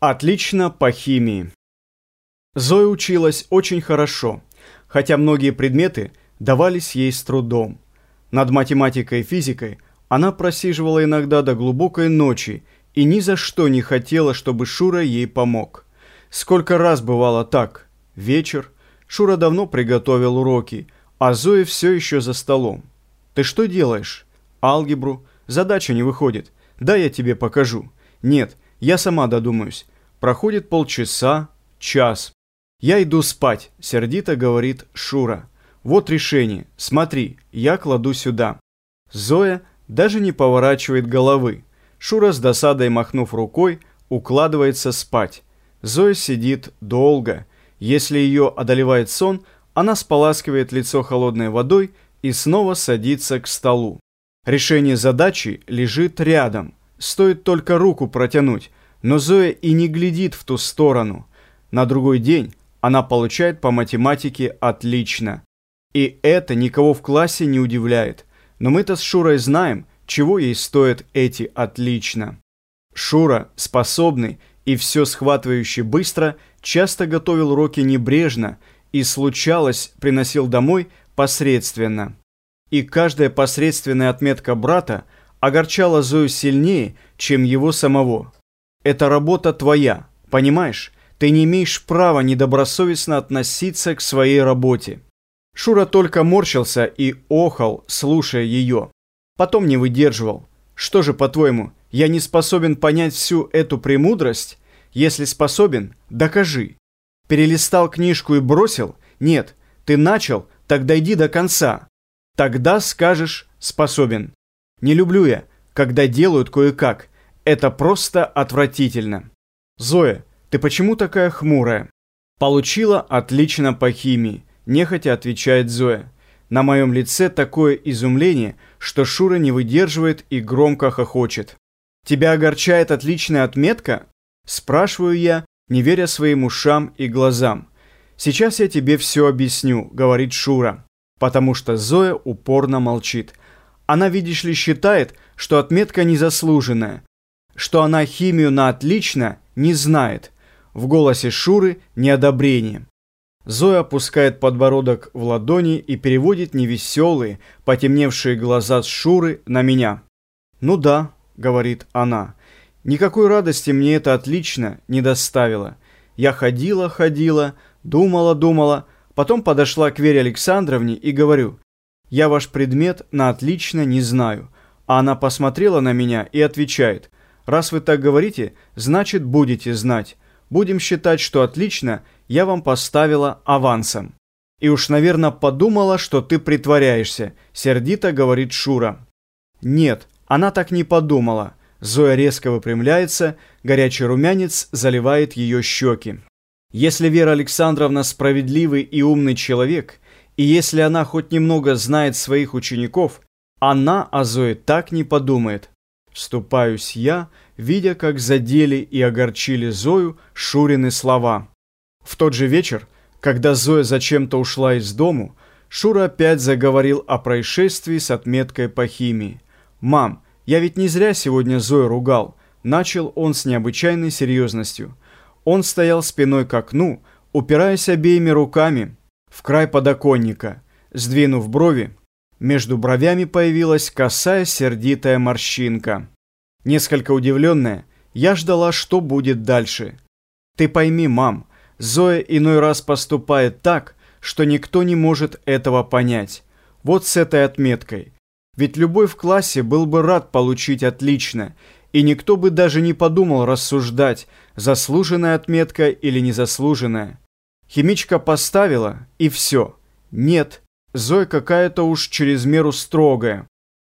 Отлично по химии. Зоя училась очень хорошо, хотя многие предметы давались ей с трудом. Над математикой и физикой она просиживала иногда до глубокой ночи и ни за что не хотела, чтобы Шура ей помог. Сколько раз бывало так. Вечер. Шура давно приготовил уроки, а Зоя все еще за столом. «Ты что делаешь?» «Алгебру. Задача не выходит. Да, я тебе покажу». «Нет, я сама додумаюсь. Проходит полчаса, час. Я иду спать, сердито говорит Шура. Вот решение. Смотри, я кладу сюда. Зоя даже не поворачивает головы. Шура с досадой махнув рукой, укладывается спать. Зоя сидит долго. Если ее одолевает сон, она споласкивает лицо холодной водой и снова садится к столу. Решение задачи лежит рядом. Стоит только руку протянуть, но Зоя и не глядит в ту сторону. На другой день она получает по математике отлично. И это никого в классе не удивляет. Но мы-то с Шурой знаем, чего ей стоят эти отлично. Шура, способный и все схватывающий быстро, часто готовил уроки небрежно и, случалось, приносил домой посредственно. И каждая посредственная отметка брата огорчала Зою сильнее, чем его самого. Это работа твоя, понимаешь? Ты не имеешь права недобросовестно относиться к своей работе. Шура только морщился и охал, слушая ее. Потом не выдерживал. Что же, по-твоему, я не способен понять всю эту премудрость? Если способен, докажи. Перелистал книжку и бросил? Нет, ты начал, так дойди до конца. Тогда скажешь «способен». Не люблю я, когда делают кое-как – это просто отвратительно. Зоя, ты почему такая хмурая? Получила отлично по химии, нехотя отвечает Зоя. На моем лице такое изумление, что Шура не выдерживает и громко хохочет. «Тебя огорчает отличная отметка?» Спрашиваю я, не веря своим ушам и глазам. «Сейчас я тебе все объясню», — говорит Шура, потому что Зоя упорно молчит. Она, видишь ли, считает, что отметка незаслуженная, что она химию на отлично не знает. В голосе Шуры неодобрение. Зоя опускает подбородок в ладони и переводит невеселые, потемневшие глаза с Шуры на меня. «Ну да», — говорит она, — «никакой радости мне это отлично не доставило. Я ходила, ходила, думала, думала, потом подошла к Вере Александровне и говорю, я ваш предмет на отлично не знаю». А она посмотрела на меня и отвечает – Раз вы так говорите, значит будете знать. Будем считать, что отлично, я вам поставила авансом. И уж, наверное, подумала, что ты притворяешься, сердито говорит Шура. Нет, она так не подумала. Зоя резко выпрямляется, горячий румянец заливает ее щеки. Если Вера Александровна справедливый и умный человек, и если она хоть немного знает своих учеников, она о Зое так не подумает. Вступаюсь я, видя, как задели и огорчили Зою Шурины слова. В тот же вечер, когда Зоя зачем-то ушла из дому, Шура опять заговорил о происшествии с отметкой по химии. «Мам, я ведь не зря сегодня Зою ругал», – начал он с необычайной серьезностью. Он стоял спиной к окну, упираясь обеими руками в край подоконника. Сдвинув брови, между бровями появилась косая сердитая морщинка. Несколько удивленная, я ждала, что будет дальше. Ты пойми, мам, Зоя иной раз поступает так, что никто не может этого понять. Вот с этой отметкой. Ведь любой в классе был бы рад получить отлично, и никто бы даже не подумал рассуждать, заслуженная отметка или незаслуженная. Химичка поставила, и все. Нет, Зоя какая-то уж через меру строгая.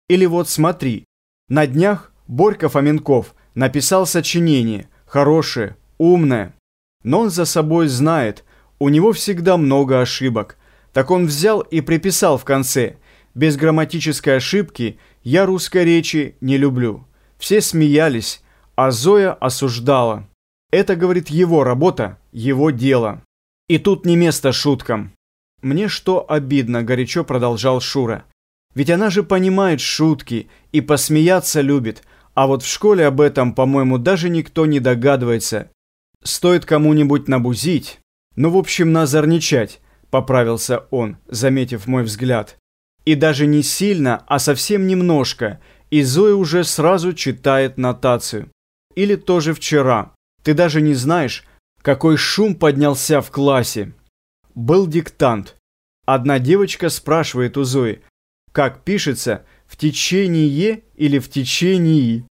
Или вот смотри, на днях Борька Фоменков написал сочинение, хорошее, умное. Но он за собой знает, у него всегда много ошибок. Так он взял и приписал в конце, без грамматической ошибки я русской речи не люблю. Все смеялись, а Зоя осуждала. Это, говорит, его работа, его дело. И тут не место шуткам. «Мне что обидно», – горячо продолжал Шура. «Ведь она же понимает шутки и посмеяться любит, а вот в школе об этом, по-моему, даже никто не догадывается. Стоит кому-нибудь набузить, ну, в общем, назорничать, поправился он, заметив мой взгляд. И даже не сильно, а совсем немножко, и Зоя уже сразу читает нотацию. Или тоже вчера. Ты даже не знаешь, какой шум поднялся в классе. Был диктант. Одна девочка спрашивает у Зои, как пишется «в течение» или «в течении».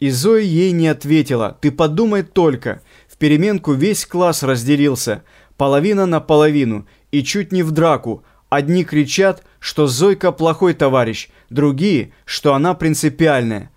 И Зоя ей не ответила. Ты подумай только. В переменку весь класс разделился. Половина на половину. И чуть не в драку. Одни кричат, что Зойка плохой товарищ. Другие, что она принципиальная.